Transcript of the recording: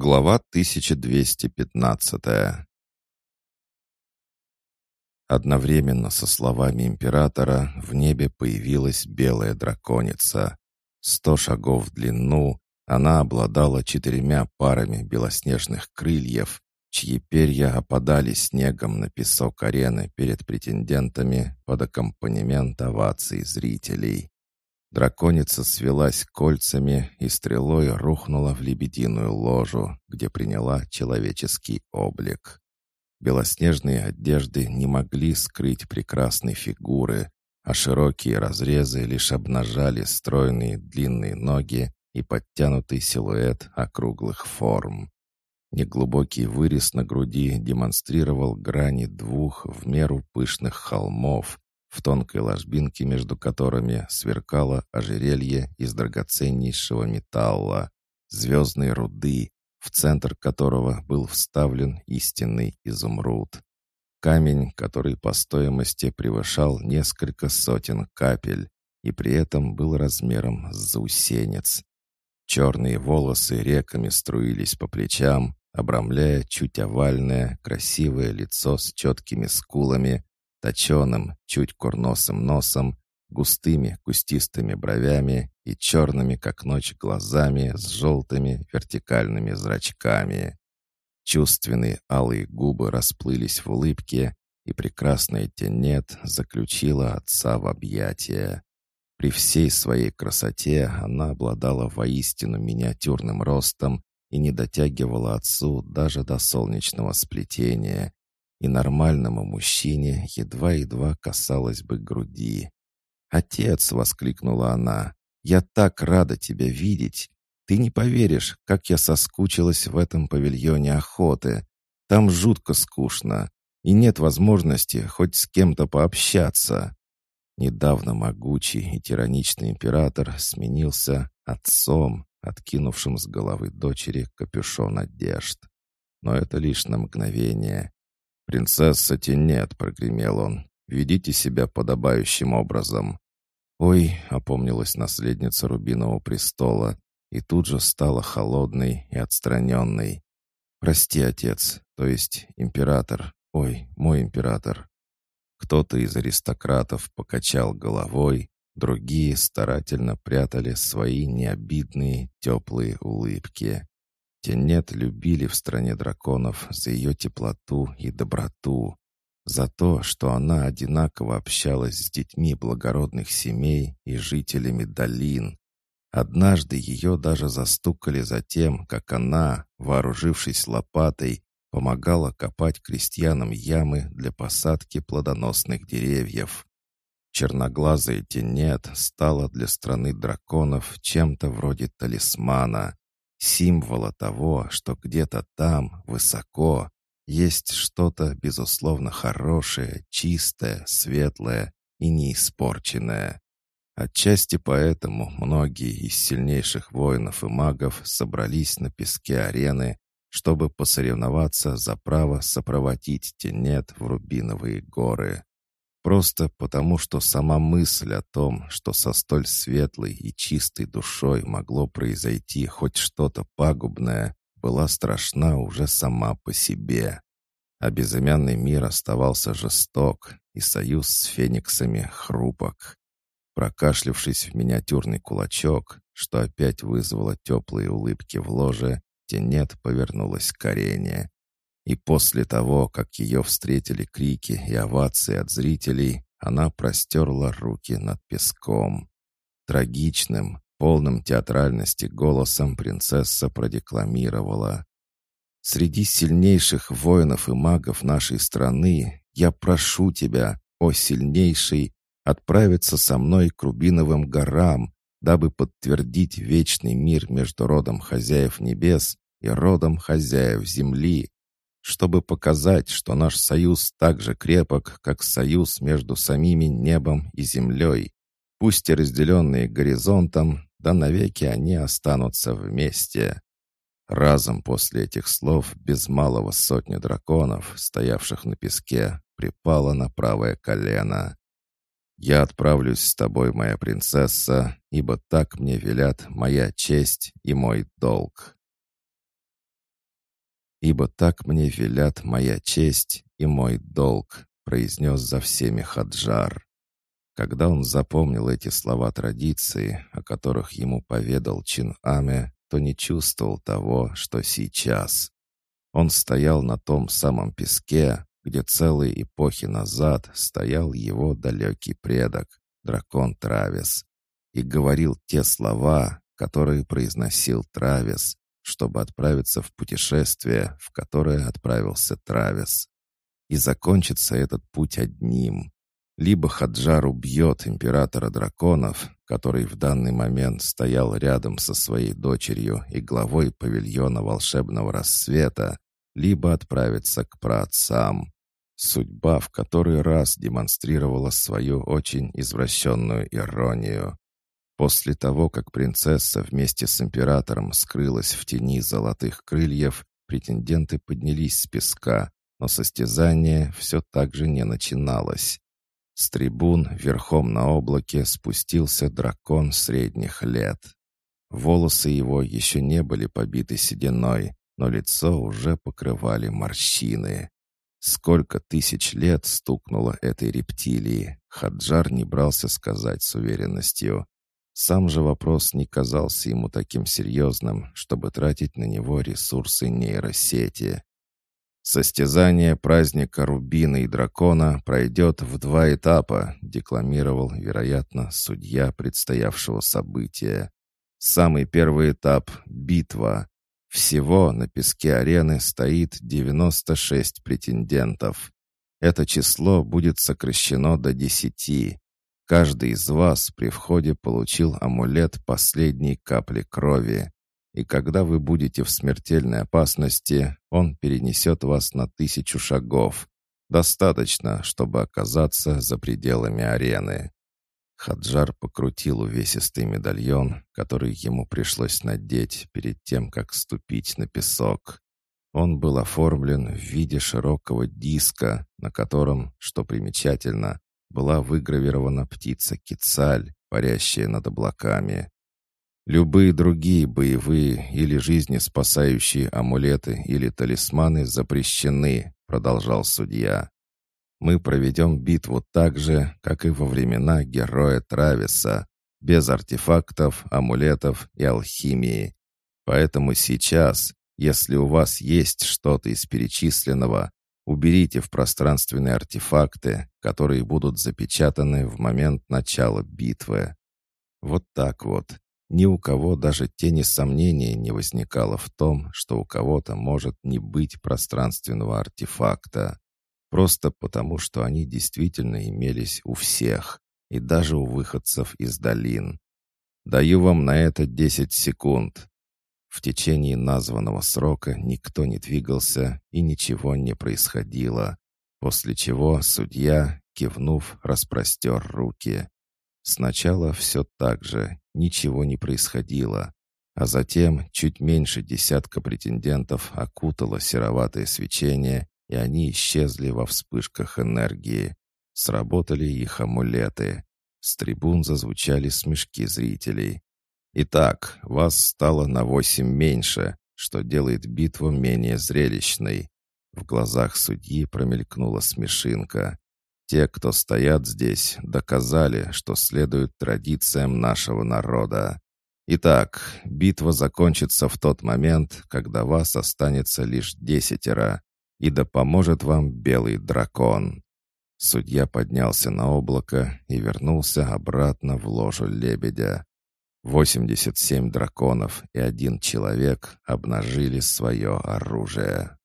Глава 1215 Одновременно со словами императора в небе появилась белая драконица. Сто шагов в длину, она обладала четырьмя парами белоснежных крыльев, чьи перья опадали снегом на песок арены перед претендентами под аккомпанемент оваций зрителей. Драконица свелась кольцами и стрелой рухнула в лебединую ложу, где приняла человеческий облик. Белоснежные одежды не могли скрыть прекрасной фигуры, а широкие разрезы лишь обнажали стройные длинные ноги и подтянутый силуэт округлых форм. Неглубокий вырез на груди демонстрировал грани двух в меру пышных холмов, в тонкой ложбинке между которыми сверкало ожерелье из драгоценнейшего металла, звездной руды, в центр которого был вставлен истинный изумруд. Камень, который по стоимости превышал несколько сотен капель и при этом был размером с заусенец. Черные волосы реками струились по плечам, обрамляя чуть овальное, красивое лицо с четкими скулами точеным, чуть курносым носом, густыми кустистыми бровями и черными, как ночь, глазами с желтыми вертикальными зрачками. Чувственные алые губы расплылись в улыбке, и прекрасная тенет заключила отца в объятия. При всей своей красоте она обладала воистину миниатюрным ростом и не дотягивала отцу даже до солнечного сплетения, и нормальному мужчине едва-едва касалась бы груди. «Отец!» — воскликнула она. «Я так рада тебя видеть! Ты не поверишь, как я соскучилась в этом павильоне охоты. Там жутко скучно, и нет возможности хоть с кем-то пообщаться». Недавно могучий и тираничный император сменился отцом, откинувшим с головы дочери капюшон одежд. Но это лишь на мгновение. «Принцесса Тенет», — прогремел он, — «ведите себя подобающим образом». «Ой», — опомнилась наследница Рубинового престола, и тут же стала холодной и отстраненной. «Прости, отец, то есть император, ой, мой император». Кто-то из аристократов покачал головой, другие старательно прятали свои необидные теплые улыбки. Тенет любили в стране драконов за ее теплоту и доброту, за то, что она одинаково общалась с детьми благородных семей и жителями долин. Однажды ее даже застукали за тем, как она, вооружившись лопатой, помогала копать крестьянам ямы для посадки плодоносных деревьев. Черноглазая тенет стала для страны драконов чем-то вроде талисмана, символа того, что где-то там, высоко, есть что-то, безусловно, хорошее, чистое, светлое и неиспорченное. Отчасти поэтому многие из сильнейших воинов и магов собрались на песке арены, чтобы посоревноваться за право сопроводить Тенет в Рубиновые горы. Просто потому, что сама мысль о том, что со столь светлой и чистой душой могло произойти хоть что-то пагубное, была страшна уже сама по себе. А безымянный мир оставался жесток, и союз с фениксами хрупок. Прокашлявшись в миниатюрный кулачок, что опять вызвало теплые улыбки в ложе, Тенет повернулась к арене. И после того, как ее встретили крики и овации от зрителей, она простерла руки над песком. Трагичным, полным театральности голосом принцесса продекламировала. «Среди сильнейших воинов и магов нашей страны я прошу тебя, о сильнейший, отправиться со мной к Рубиновым горам, дабы подтвердить вечный мир между родом хозяев небес и родом хозяев земли, чтобы показать, что наш союз так же крепок, как союз между самими небом и землей. Пусть и разделенные горизонтом, да навеки они останутся вместе. Разом после этих слов без малого сотни драконов, стоявших на песке, припало на правое колено. «Я отправлюсь с тобой, моя принцесса, ибо так мне велят моя честь и мой долг». Ибо так мне велят моя честь и мой долг», произнес за всеми Хаджар. Когда он запомнил эти слова традиции, о которых ему поведал Чин Аме, то не чувствовал того, что сейчас. Он стоял на том самом песке, где целые эпохи назад стоял его далекий предок, дракон Травис, и говорил те слова, которые произносил Травис, чтобы отправиться в путешествие, в которое отправился Травис. И закончится этот путь одним. Либо Хаджар убьет императора драконов, который в данный момент стоял рядом со своей дочерью и главой павильона волшебного рассвета, либо отправится к праотцам. Судьба в который раз демонстрировала свою очень извращенную иронию. После того, как принцесса вместе с императором скрылась в тени золотых крыльев, претенденты поднялись с песка, но состязание все так же не начиналось. С трибун верхом на облаке спустился дракон средних лет. Волосы его еще не были побиты сединой, но лицо уже покрывали морщины. Сколько тысяч лет стукнуло этой рептилии, Хаджар не брался сказать с уверенностью. Сам же вопрос не казался ему таким серьезным, чтобы тратить на него ресурсы нейросети. «Состязание праздника Рубина и Дракона пройдет в два этапа», декламировал, вероятно, судья предстоявшего события. «Самый первый этап — битва. Всего на песке арены стоит 96 претендентов. Это число будет сокращено до 10. Каждый из вас при входе получил амулет последней капли крови. И когда вы будете в смертельной опасности, он перенесет вас на тысячу шагов. Достаточно, чтобы оказаться за пределами арены. Хаджар покрутил увесистый медальон, который ему пришлось надеть перед тем, как ступить на песок. Он был оформлен в виде широкого диска, на котором, что примечательно, была выгравирована птица Кицаль, парящая над облаками. Любые другие боевые или жизнеспасающие амулеты или талисманы запрещены, продолжал судья. Мы проведем битву так же, как и во времена героя Трависа, без артефактов, амулетов и алхимии. Поэтому сейчас, если у вас есть что-то из перечисленного, Уберите в пространственные артефакты, которые будут запечатаны в момент начала битвы. Вот так вот. Ни у кого даже тени сомнения не возникало в том, что у кого-то может не быть пространственного артефакта. Просто потому, что они действительно имелись у всех, и даже у выходцев из долин. Даю вам на это 10 секунд. В течение названного срока никто не двигался и ничего не происходило, после чего судья, кивнув, распростер руки. Сначала все так же, ничего не происходило, а затем чуть меньше десятка претендентов окутало сероватое свечение, и они исчезли во вспышках энергии. Сработали их амулеты. С трибун зазвучали смешки зрителей. Итак, вас стало на восемь меньше, что делает битву менее зрелищной. В глазах судьи промелькнула смешинка. Те, кто стоят здесь, доказали, что следуют традициям нашего народа. Итак, битва закончится в тот момент, когда вас останется лишь десятеро, и да поможет вам белый дракон. Судья поднялся на облако и вернулся обратно в ложу лебедя. 87 драконов и один человек обнажили свое оружие.